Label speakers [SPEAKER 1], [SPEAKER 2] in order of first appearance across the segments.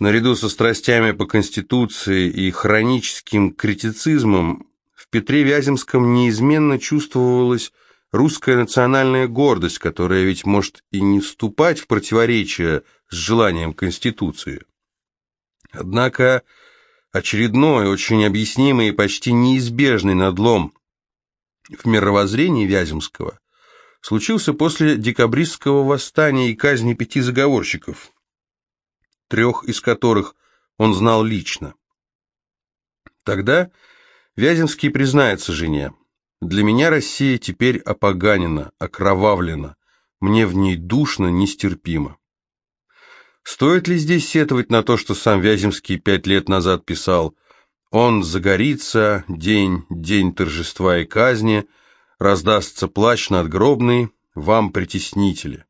[SPEAKER 1] Наряду со страстями по Конституции и хроническим критицизмом в Петре Вяземском неизменно чувствовалась русская национальная гордость, которая ведь может и не вступать в противоречие с желанием Конституции. Однако очередной, очень объяснимый и почти неизбежный надлом в мировоззрении Вяземского случился после декабристского восстания и казни пяти заговорщиков, трех из которых он знал лично. Тогда Вяземский признается жене, «Для меня Россия теперь опоганена, окровавлена, мне в ней душно, нестерпимо». Стоит ли здесь сетовать на то, что сам Вяземский пять лет назад писал «Он загорится, день, день торжества и казни», раздастся плач надгробный, вам притеснители.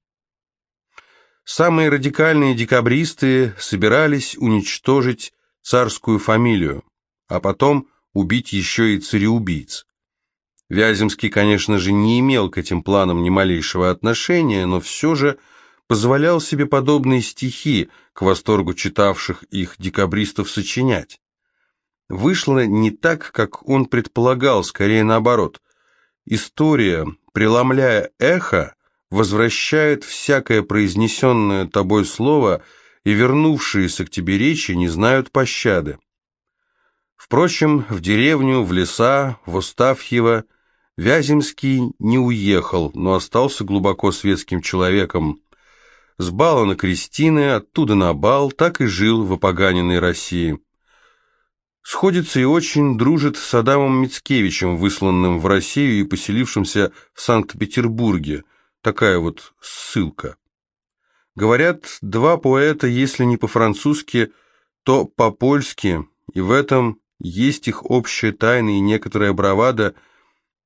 [SPEAKER 1] Самые радикальные декабристы собирались уничтожить царскую фамилию, а потом убить еще и цареубийц. Вяземский, конечно же, не имел к этим планам ни малейшего отношения, но все же позволял себе подобные стихи, к восторгу читавших их декабристов, сочинять. Вышло не так, как он предполагал, скорее наоборот. История, преломляя эхо, возвращает всякое произнесенное тобой слово, и вернувшиеся к тебе речи не знают пощады. Впрочем, в деревню, в леса, в Устафьево Вяземский не уехал, но остался глубоко светским человеком. С бала на Кристины, оттуда на бал, так и жил в опоганенной России. Сходится и очень дружит с Адамом Мицкевичем, высланным в Россию и поселившимся в Санкт-Петербурге. Такая вот ссылка. Говорят, два поэта, если не по-французски, то по-польски, и в этом есть их общая тайна и некоторая бравада,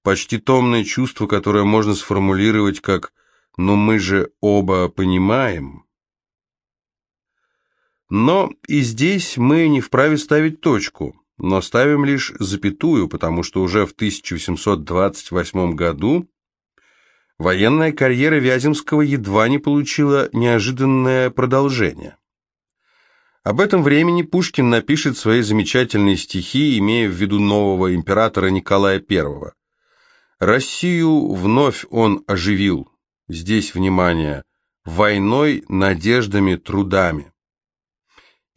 [SPEAKER 1] почти томное чувство, которое можно сформулировать как «но мы же оба понимаем». Но и здесь мы не вправе ставить точку, но ставим лишь запятую, потому что уже в 1828 году военная карьера Вяземского едва не получила неожиданное продолжение. Об этом времени Пушкин напишет свои замечательные стихи, имея в виду нового императора Николая I. Россию вновь он оживил, здесь внимание, войной, надеждами, трудами.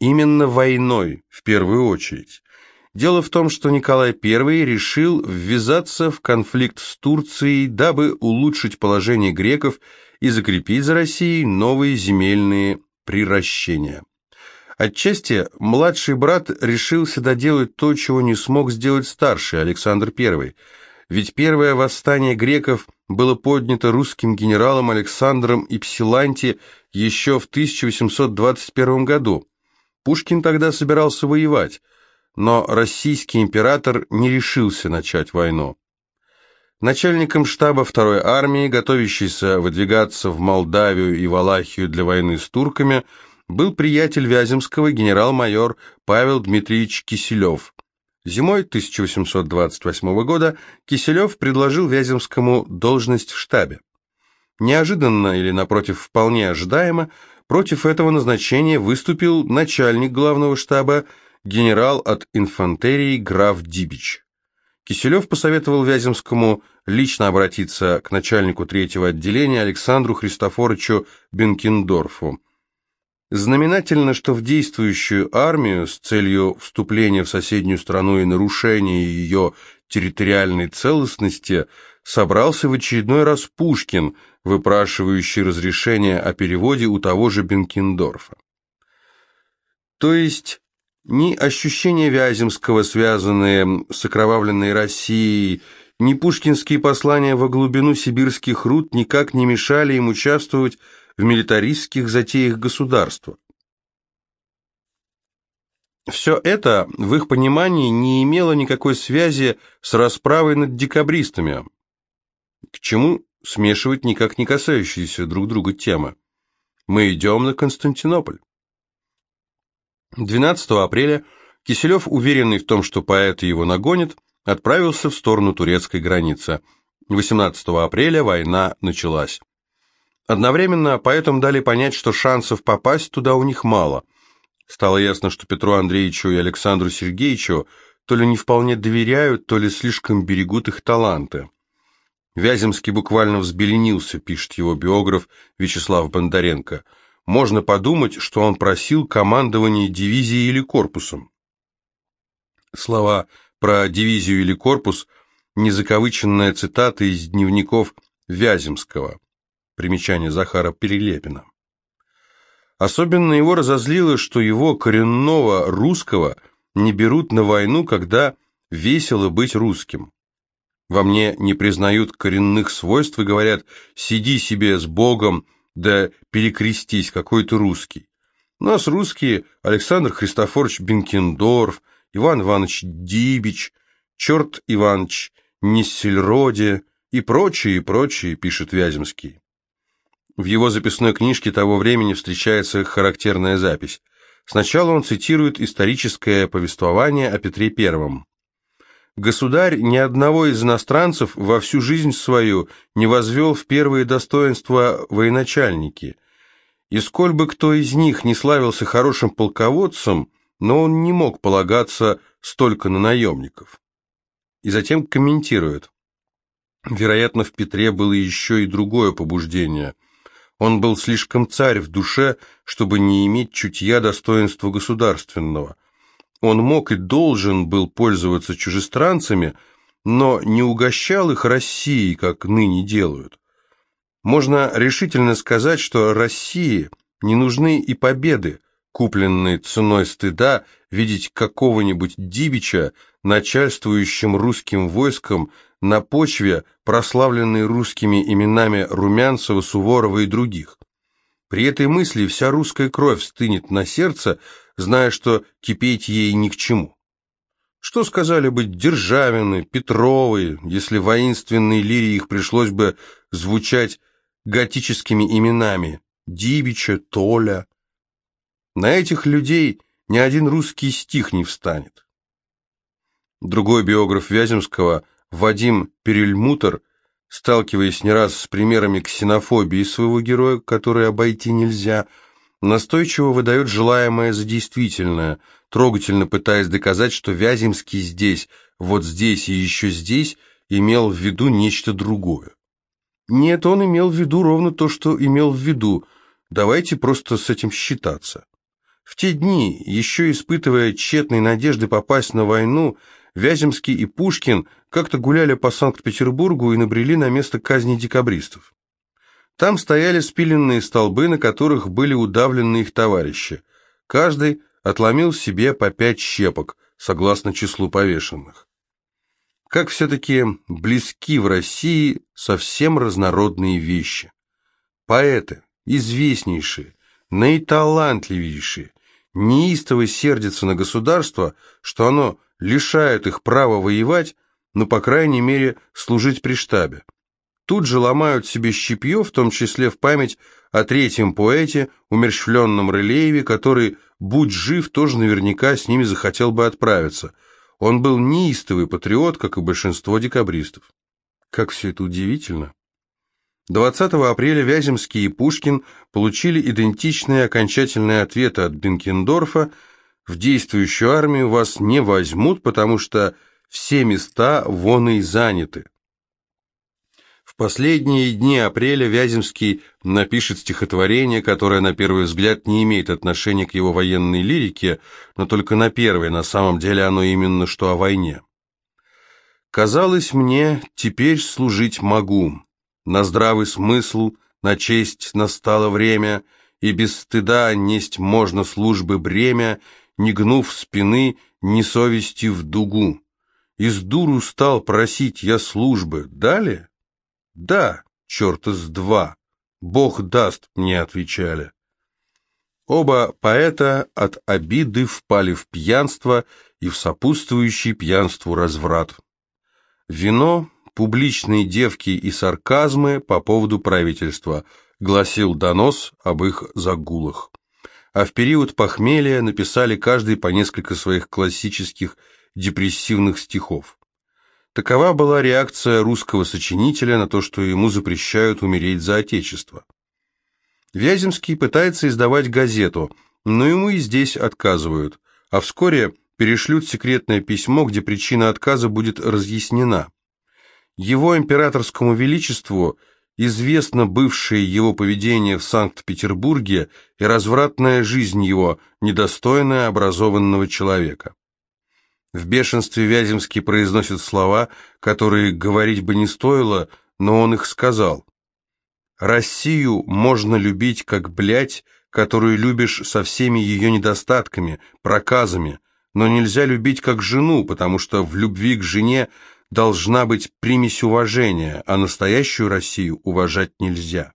[SPEAKER 1] Именно войной, в первую очередь. Дело в том, что Николай I решил ввязаться в конфликт с Турцией, дабы улучшить положение греков и закрепить за Россией новые земельные приращения. Отчасти младший брат решился доделать то, чего не смог сделать старший Александр I, ведь первое восстание греков было поднято русским генералом Александром Ипсиланти еще в 1821 году. Пушкин тогда собирался воевать, но российский император не решился начать войну. Начальником штаба второй армии, готовящейся выдвигаться в Молдавию и Валахию для войны с турками, был приятель Вяземского генерал-майор Павел Дмитриевич Киселев. Зимой 1828 года Киселев предложил Вяземскому должность в штабе. Неожиданно или, напротив, вполне ожидаемо, Против этого назначения выступил начальник главного штаба, генерал от инфантерии граф Дибич. Киселев посоветовал Вяземскому лично обратиться к начальнику третьего отделения Александру Христофоровичу Бенкендорфу. Знаменательно, что в действующую армию с целью вступления в соседнюю страну и нарушения ее территориальной целостности собрался в очередной раз Пушкин – выпрашивающий разрешение о переводе у того же Бенкендорфа. То есть ни ощущения Вяземского, связанные с окровавленной Россией, ни пушкинские послания во глубину сибирских руд никак не мешали им участвовать в милитаристских затеях государства. Все это, в их понимании, не имело никакой связи с расправой над декабристами, к чему смешивать никак не касающиеся друг друга темы. Мы идем на Константинополь. 12 апреля Киселев, уверенный в том, что поэты его нагонят, отправился в сторону турецкой границы. 18 апреля война началась. Одновременно поэтам дали понять, что шансов попасть туда у них мало. Стало ясно, что Петру Андреевичу и Александру Сергеевичу то ли не вполне доверяют, то ли слишком берегут их таланты. Вяземский буквально взбеленился, пишет его биограф Вячеслав Бондаренко. Можно подумать, что он просил командования дивизией или корпусом. Слова про дивизию или корпус – незакавыченная цитата из дневников Вяземского. Примечание Захара Перелепина. Особенно его разозлило, что его коренного русского не берут на войну, когда весело быть русским. Во мне не признают коренных свойств и говорят «сиди себе с Богом, да перекрестись, какой ты русский». У нас русские Александр Христофорович Бенкендорф, Иван Иванович Дибич, Черт Иванович Ниссельроде и прочие, и прочие, пишет Вяземский. В его записной книжке того времени встречается характерная запись. Сначала он цитирует историческое повествование о Петре I. «Государь ни одного из иностранцев во всю жизнь свою не возвел в первые достоинства военачальники, и сколь бы кто из них не славился хорошим полководцем, но он не мог полагаться столько на наемников». И затем комментирует. Вероятно, в Петре было еще и другое побуждение – он был слишком царь в душе, чтобы не иметь чутья достоинства государственного. Он мог и должен был пользоваться чужестранцами, но не угощал их Россией, как ныне делают. Можно решительно сказать, что России не нужны и победы, купленные ценой стыда, видеть какого-нибудь Дибича, начальствующим русским войском, на почве, прославленной русскими именами Румянцева, Суворова и других. При этой мысли вся русская кровь стынет на сердце, зная, что кипеть ей ни к чему. Что сказали бы Державины, Петровы, если воинственной лире их пришлось бы звучать готическими именами Дибича, Толя? На этих людей ни один русский стих не встанет. Другой биограф Вяземского – Вадим Перельмутер, сталкиваясь не раз с примерами ксенофобии своего героя, которые обойти нельзя, настойчиво выдает желаемое за действительное, трогательно пытаясь доказать, что Вяземский здесь, вот здесь и еще здесь имел в виду нечто другое. Нет, он имел в виду ровно то, что имел в виду. Давайте просто с этим считаться. В те дни, еще испытывая тщетные надежды попасть на войну, Вяземский и Пушкин как-то гуляли по Санкт-Петербургу и набрели на место казни декабристов. Там стояли спиленные столбы, на которых были удавлены их товарищи. Каждый отломил себе по пять щепок, согласно числу повешенных. Как все-таки близки в России совсем разнородные вещи. Поэты, известнейшие, наиталантливейшие, неистово сердятся на государство, что оно лишают их права воевать, но, по крайней мере, служить при штабе. Тут же ломают себе щепье, в том числе в память о третьем поэте, умерщвленном Рылееве, который, будь жив, тоже наверняка с ними захотел бы отправиться. Он был неистовый патриот, как и большинство декабристов. Как все это удивительно. 20 апреля Вяземский и Пушкин получили идентичные окончательные ответы от Бенкендорфа, в действующую армию вас не возьмут, потому что все места вон и заняты. Последние дни апреля Вяземский напишет стихотворение, которое на первый взгляд не имеет отношения к его военной лирике, но только на первый, на самом деле оно именно что о войне. «Казалось мне, теперь служить могу, на здравый смысл, на честь настало время, и без стыда несть можно службы бремя, не гнув спины, ни совести в дугу. Из дуру стал просить я службы. Дали? Да, черта с два. Бог даст, мне отвечали. Оба поэта от обиды впали в пьянство и в сопутствующий пьянству разврат. Вино, публичные девки и сарказмы по поводу правительства, гласил донос об их загулах а в период похмелья написали каждый по несколько своих классических депрессивных стихов. Такова была реакция русского сочинителя на то, что ему запрещают умереть за Отечество. Вяземский пытается издавать газету, но ему и здесь отказывают, а вскоре перешлют секретное письмо, где причина отказа будет разъяснена. Его императорскому величеству известно бывшее его поведение в Санкт-Петербурге и развратная жизнь его, недостойная образованного человека. В бешенстве Вяземский произносит слова, которые говорить бы не стоило, но он их сказал. «Россию можно любить как блядь, которую любишь со всеми ее недостатками, проказами, но нельзя любить как жену, потому что в любви к жене должна быть примесь уважения, а настоящую Россию уважать нельзя».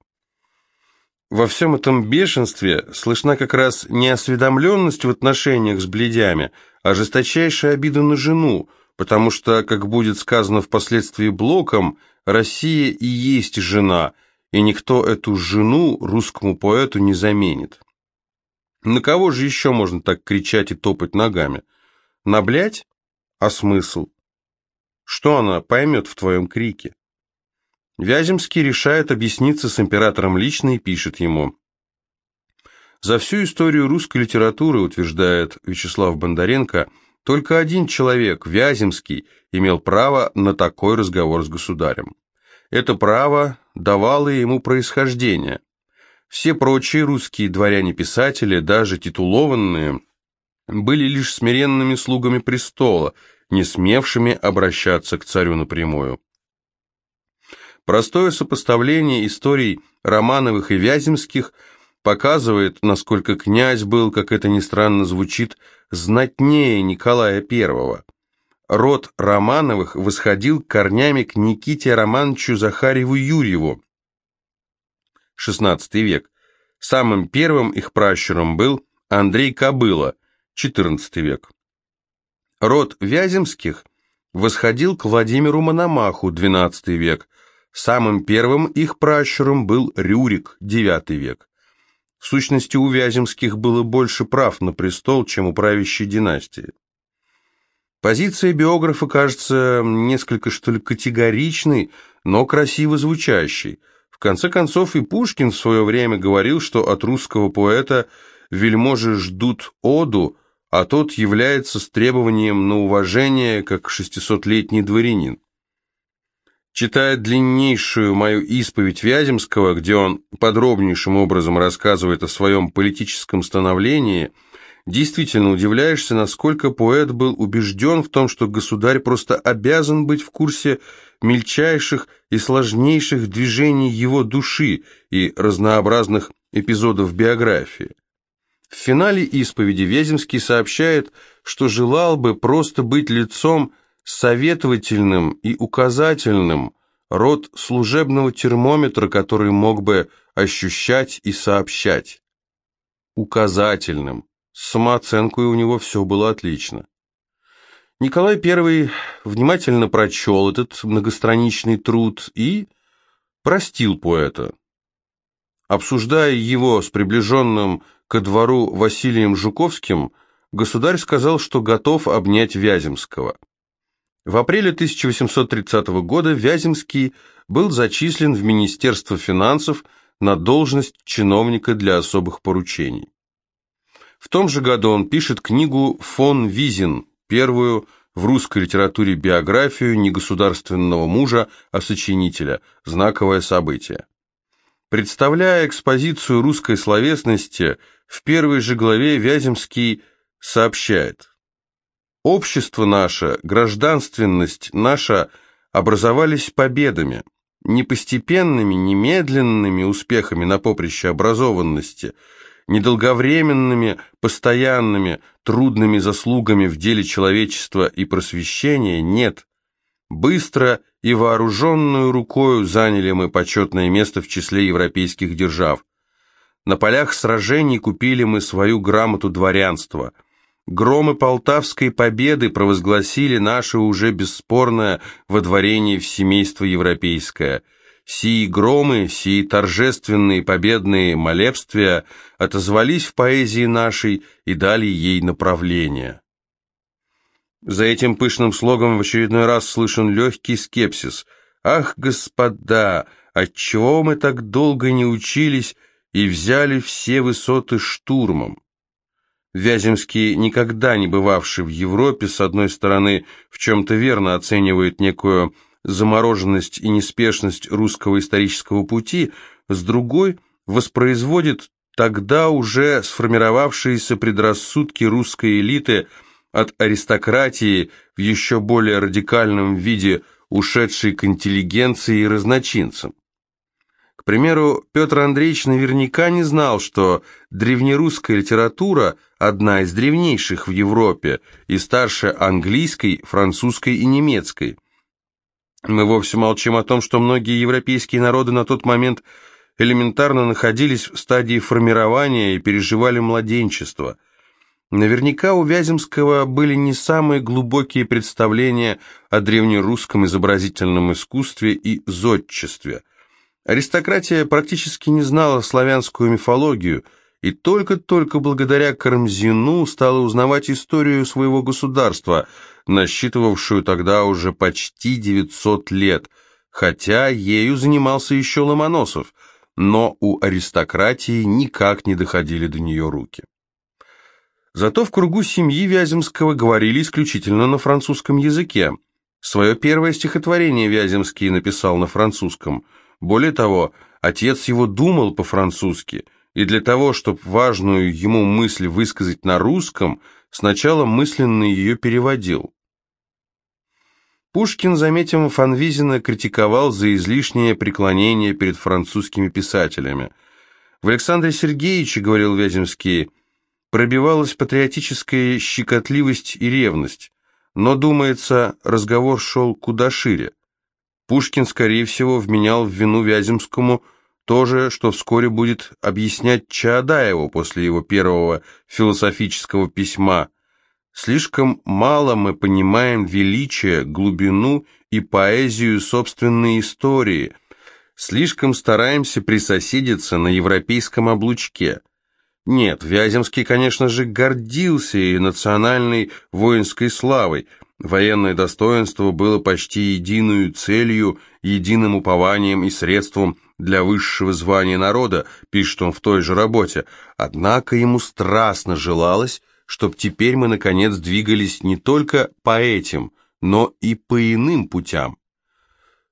[SPEAKER 1] Во всем этом бешенстве слышна как раз неосведомленность в отношениях с бледями, а жесточайшая обида на жену, потому что, как будет сказано впоследствии Блоком, Россия и есть жена, и никто эту жену русскому поэту не заменит. На кого же еще можно так кричать и топать ногами? На блядь? А смысл? Что она поймет в твоем крике? Вяземский решает объясниться с императором лично и пишет ему. За всю историю русской литературы, утверждает Вячеслав Бондаренко, только один человек, Вяземский, имел право на такой разговор с государем. Это право давало ему происхождение. Все прочие русские дворяне-писатели, даже титулованные, были лишь смиренными слугами престола, не смевшими обращаться к царю напрямую. Простое сопоставление историй Романовых и Вяземских показывает, насколько князь был, как это ни странно звучит, знатнее Николая I. Род Романовых восходил корнями к Никите Романовичу Захареву Юрьеву, XVI век. Самым первым их пращуром был Андрей Кобыла, XIV век. Род Вяземских восходил к Владимиру Мономаху, XII век, Самым первым их пращуром был Рюрик, IX век. В сущности, у Вяземских было больше прав на престол, чем у правящей династии. Позиция биографа кажется несколько, что ли, категоричной, но красиво звучащей. В конце концов, и Пушкин в свое время говорил, что от русского поэта вельможи ждут оду, а тот является с требованием на уважение, как шестисотлетний дворянин. Читая длиннейшую мою исповедь Вяземского, где он подробнейшим образом рассказывает о своем политическом становлении, действительно удивляешься, насколько поэт был убежден в том, что государь просто обязан быть в курсе мельчайших и сложнейших движений его души и разнообразных эпизодов биографии. В финале исповеди Вяземский сообщает, что желал бы просто быть лицом советовательным и указательным, род служебного термометра, который мог бы ощущать и сообщать. Указательным. С самооценкой у него все было отлично. Николай I внимательно прочел этот многостраничный труд и простил поэта. Обсуждая его с приближенным ко двору Василием Жуковским, государь сказал, что готов обнять Вяземского. В апреле 1830 года Вяземский был зачислен в Министерство финансов на должность чиновника для особых поручений. В том же году он пишет книгу «Фон Визин», первую в русской литературе биографию не государственного мужа, а сочинителя, знаковое событие. Представляя экспозицию русской словесности, в первой же главе Вяземский сообщает – Общество наше, гражданственность наша образовались победами, не постепенными, не медленными успехами на поприще образованности, недолговременными, постоянными, трудными заслугами в деле человечества и просвещения нет. Быстро и вооруженную рукою заняли мы почетное место в числе европейских держав. На полях сражений купили мы свою грамоту дворянства – Громы Полтавской победы провозгласили наше уже бесспорное водворение в семейство европейское. Сии громы, сии торжественные победные молебствия отозвались в поэзии нашей и дали ей направление. За этим пышным слогом в очередной раз слышен легкий скепсис. «Ах, господа, отчего мы так долго не учились и взяли все высоты штурмом?» Вяземский, никогда не бывавший в Европе, с одной стороны, в чем-то верно оценивает некую замороженность и неспешность русского исторического пути, с другой воспроизводит тогда уже сформировавшиеся предрассудки русской элиты от аристократии в еще более радикальном виде ушедшей к интеллигенции и разночинцам. К примеру, Петр Андреевич наверняка не знал, что древнерусская литература одна из древнейших в Европе и старше английской, французской и немецкой. Мы вовсе молчим о том, что многие европейские народы на тот момент элементарно находились в стадии формирования и переживали младенчество. Наверняка у Вяземского были не самые глубокие представления о древнерусском изобразительном искусстве и зодчестве – Аристократия практически не знала славянскую мифологию и только-только благодаря Карамзину стала узнавать историю своего государства, насчитывавшую тогда уже почти 900 лет, хотя ею занимался еще Ломоносов, но у аристократии никак не доходили до нее руки. Зато в кругу семьи Вяземского говорили исключительно на французском языке. Свое первое стихотворение Вяземский написал на французском – более того, отец его думал по-французски, и для того, чтобы важную ему мысль высказать на русском, сначала мысленно ее переводил. Пушкин, заметив Фанвизина, критиковал за излишнее преклонение перед французскими писателями. В Александре Сергеевиче, говорил Вяземский, пробивалась патриотическая щекотливость и ревность, но, думается, разговор шел куда шире. Пушкин, скорее всего, вменял в вину Вяземскому то же, что вскоре будет объяснять Чаадаеву после его первого философического письма. Слишком мало мы понимаем величие, глубину и поэзию собственной истории. Слишком стараемся присоседиться на европейском облучке. Нет, Вяземский, конечно же, гордился и национальной воинской славой – Военное достоинство было почти единую целью, единым упованием и средством для высшего звания народа, пишет он в той же работе. Однако ему страстно желалось, чтобы теперь мы, наконец, двигались не только по этим, но и по иным путям.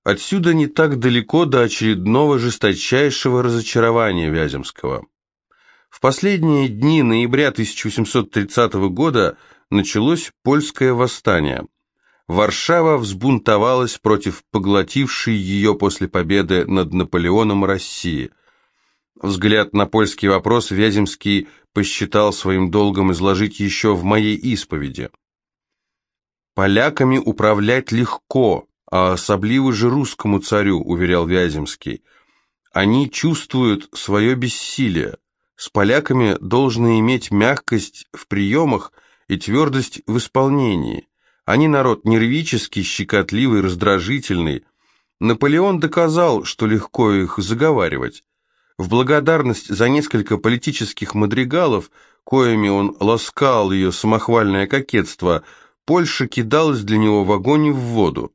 [SPEAKER 1] Отсюда не так далеко до очередного жесточайшего разочарования Вяземского. В последние дни ноября 1830 года началось польское восстание. Варшава взбунтовалась против поглотившей ее после победы над Наполеоном России. Взгляд на польский вопрос Вяземский посчитал своим долгом изложить еще в моей исповеди. «Поляками управлять легко, а особливо же русскому царю», — уверял Вяземский. «Они чувствуют свое бессилие. С поляками должны иметь мягкость в приемах и твердость в исполнении. Они народ нервический, щекотливый, раздражительный. Наполеон доказал, что легко их заговаривать. В благодарность за несколько политических мадригалов, коими он ласкал ее самохвальное кокетство, Польша кидалась для него в огонь и в воду.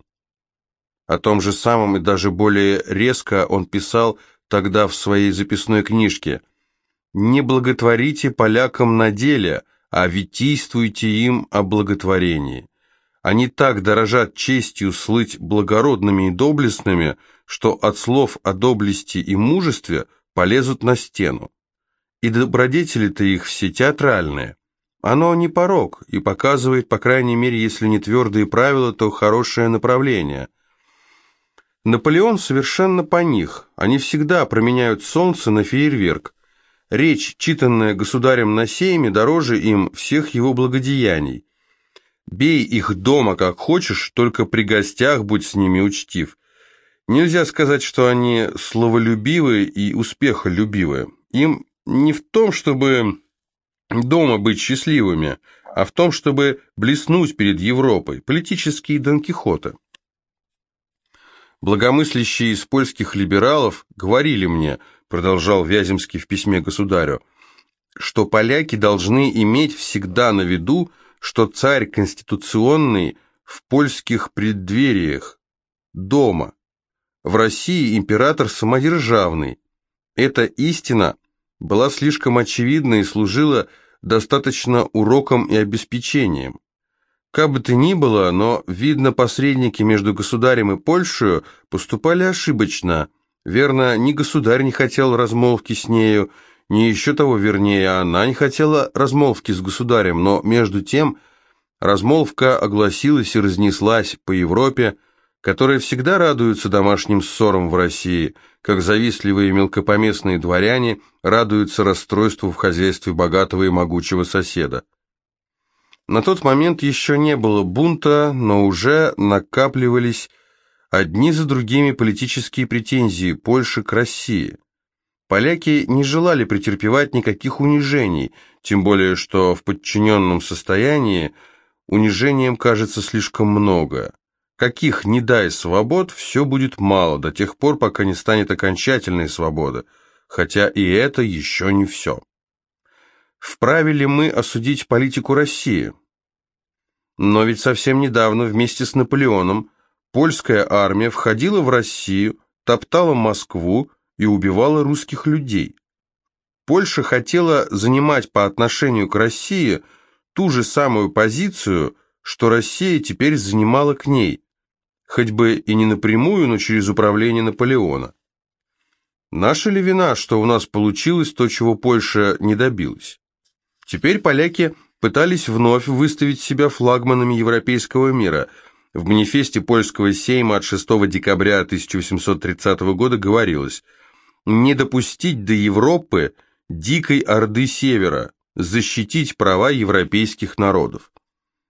[SPEAKER 1] О том же самом и даже более резко он писал тогда в своей записной книжке «Не благотворите полякам на деле», а витийствуйте им о благотворении. Они так дорожат честью слыть благородными и доблестными, что от слов о доблести и мужестве полезут на стену. И добродетели-то их все театральные. Оно не порог и показывает, по крайней мере, если не твердые правила, то хорошее направление. Наполеон совершенно по них. Они всегда променяют солнце на фейерверк. Речь, читанная государем на сейме, дороже им всех его благодеяний. Бей их дома как хочешь, только при гостях будь с ними учтив. Нельзя сказать, что они словолюбивые и успехолюбивые. Им не в том, чтобы дома быть счастливыми, а в том, чтобы блеснуть перед Европой, политические Дон Кихоты. Благомыслящие из польских либералов говорили мне – продолжал Вяземский в письме государю, что поляки должны иметь всегда на виду, что царь конституционный в польских преддвериях, дома. В России император самодержавный. Эта истина была слишком очевидна и служила достаточно уроком и обеспечением. Как бы то ни было, но, видно, посредники между государем и Польшей поступали ошибочно. Верно, ни государь не хотел размолвки с нею, ни еще того вернее, она не хотела размолвки с государем, но между тем размолвка огласилась и разнеслась по Европе, которая всегда радуется домашним ссорам в России, как завистливые мелкопоместные дворяне радуются расстройству в хозяйстве богатого и могучего соседа. На тот момент еще не было бунта, но уже накапливались одни за другими политические претензии Польши к России. Поляки не желали претерпевать никаких унижений, тем более что в подчиненном состоянии унижением кажется слишком много. Каких не дай свобод, все будет мало, до тех пор, пока не станет окончательной свобода, хотя и это еще не все. Вправе ли мы осудить политику России? Но ведь совсем недавно вместе с Наполеоном польская армия входила в Россию, топтала Москву и убивала русских людей. Польша хотела занимать по отношению к России ту же самую позицию, что Россия теперь занимала к ней, хоть бы и не напрямую, но через управление Наполеона. Наша ли вина, что у нас получилось то, чего Польша не добилась? Теперь поляки пытались вновь выставить себя флагманами европейского мира. В манифесте польского сейма от 6 декабря 1830 года говорилось «Не допустить до Европы дикой орды севера, защитить права европейских народов».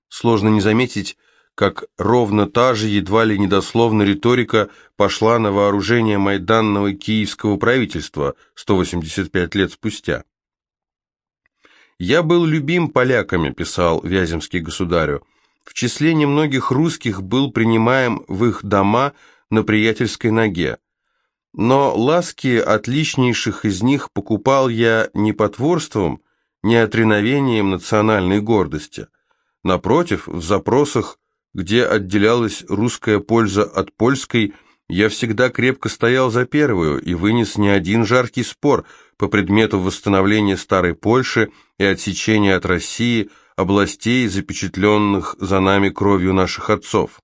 [SPEAKER 1] Сложно не заметить, как ровно та же, едва ли недословно риторика пошла на вооружение майданного киевского правительства 185 лет спустя. «Я был любим поляками», – писал Вяземский государю. «В числе немногих русских был принимаем в их дома на приятельской ноге. Но ласки отличнейших из них покупал я не потворством, не отреновением национальной гордости. Напротив, в запросах, где отделялась русская польза от польской, я всегда крепко стоял за первую и вынес не один жаркий спор – по предмету восстановления Старой Польши и отсечения от России областей, запечатленных за нами кровью наших отцов.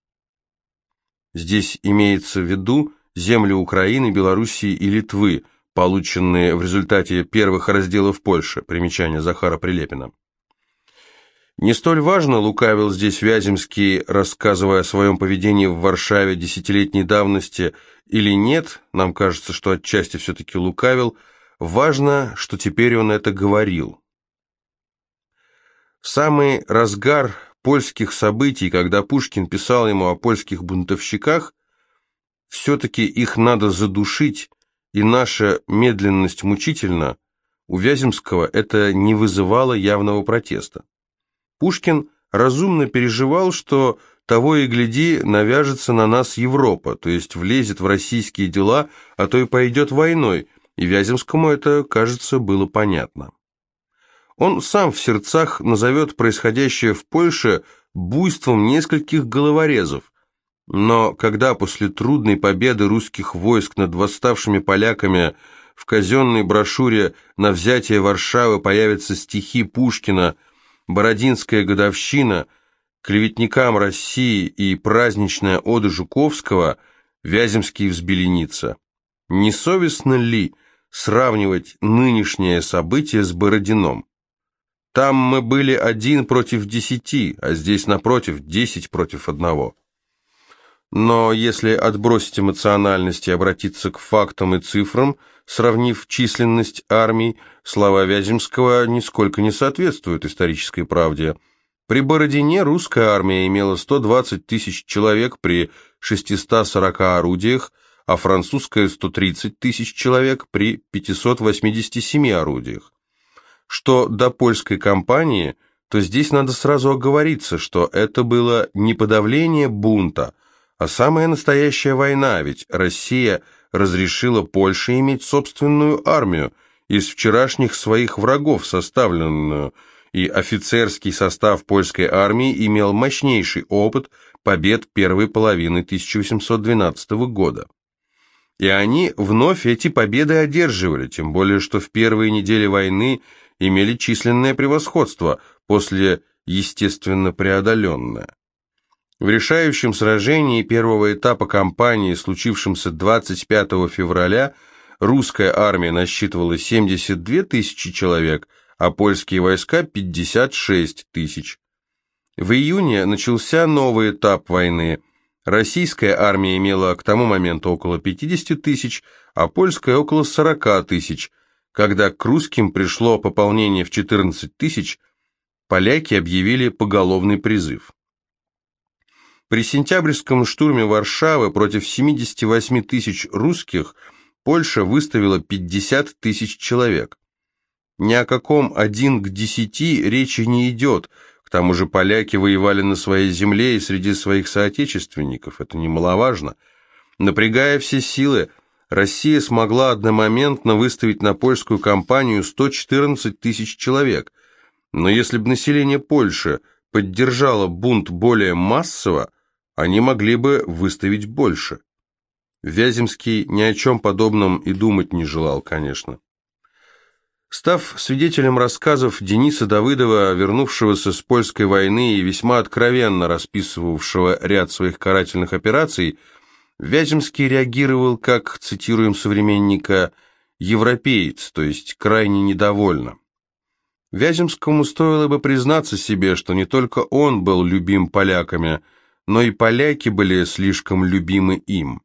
[SPEAKER 1] Здесь имеется в виду земли Украины, Белоруссии и Литвы, полученные в результате первых разделов Польши, примечание Захара Прилепина. Не столь важно, лукавил здесь Вяземский, рассказывая о своем поведении в Варшаве десятилетней давности, или нет, нам кажется, что отчасти все-таки лукавил – Важно, что теперь он это говорил. В самый разгар польских событий, когда Пушкин писал ему о польских бунтовщиках, все-таки их надо задушить, и наша медленность мучительна, у Вяземского это не вызывало явного протеста. Пушкин разумно переживал, что того и гляди навяжется на нас Европа, то есть влезет в российские дела, а то и пойдет войной – и Вяземскому это, кажется, было понятно. Он сам в сердцах назовет происходящее в Польше буйством нескольких головорезов, но когда после трудной победы русских войск над восставшими поляками в казенной брошюре на взятие Варшавы появятся стихи Пушкина «Бородинская годовщина», «Клеветникам России» и праздничная ода Жуковского, Вяземский взбеленится. Несовестно ли сравнивать нынешнее событие с Бородином. Там мы были один против десяти, а здесь, напротив, десять против одного. Но если отбросить эмоциональность и обратиться к фактам и цифрам, сравнив численность армий, слова Вяземского нисколько не соответствуют исторической правде. При Бородине русская армия имела 120 тысяч человек при 640 орудиях, а французская 130 тысяч человек при 587 орудиях. Что до польской кампании, то здесь надо сразу оговориться, что это было не подавление бунта, а самая настоящая война, ведь Россия разрешила Польше иметь собственную армию, из вчерашних своих врагов составленную, и офицерский состав польской армии имел мощнейший опыт побед первой половины 1812 года. И они вновь эти победы одерживали, тем более что в первые недели войны имели численное превосходство, после естественно преодоленное. В решающем сражении первого этапа кампании, случившемся 25 февраля, русская армия насчитывала 72 тысячи человек, а польские войска 56 тысяч. В июне начался новый этап войны. Российская армия имела к тому моменту около 50 тысяч, а польская около 40 тысяч. Когда к русским пришло пополнение в 14 тысяч, поляки объявили поголовный призыв. При сентябрьском штурме Варшавы против 78 тысяч русских Польша выставила 50 тысяч человек. Ни о каком один к десяти речи не идет, к тому же поляки воевали на своей земле и среди своих соотечественников, это немаловажно. Напрягая все силы, Россия смогла одномоментно выставить на польскую кампанию 114 тысяч человек, но если бы население Польши поддержало бунт более массово, они могли бы выставить больше. Вяземский ни о чем подобном и думать не желал, конечно. Став свидетелем рассказов Дениса Давыдова, вернувшегося с польской войны и весьма откровенно расписывавшего ряд своих карательных операций, Вяземский реагировал как, цитируем современника, «европеец», то есть крайне недовольно. Вяземскому стоило бы признаться себе, что не только он был любим поляками – но и поляки были слишком любимы им.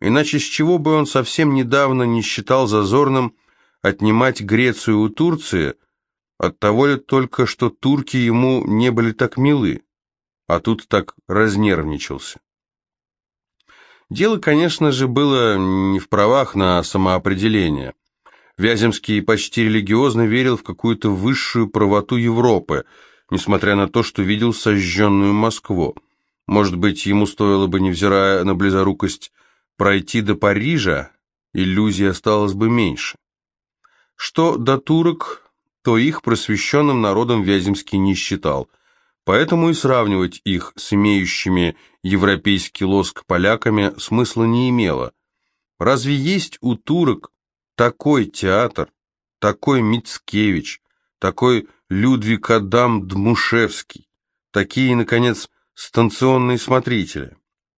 [SPEAKER 1] Иначе с чего бы он совсем недавно не считал зазорным отнимать Грецию у Турции, от того ли только, что турки ему не были так милы, а тут так разнервничался. Дело, конечно же, было не в правах на самоопределение. Вяземский почти религиозно верил в какую-то высшую правоту Европы – несмотря на то, что видел сожженную Москву. Может быть, ему стоило бы, невзирая на близорукость, пройти до Парижа, иллюзий осталось бы меньше. Что до турок, то их просвещенным народом Вяземский не считал, поэтому и сравнивать их с имеющими европейский лоск поляками смысла не имело. Разве есть у турок такой театр, такой Мицкевич, такой Людвиг Адам Дмушевский, такие, наконец, станционные смотрители.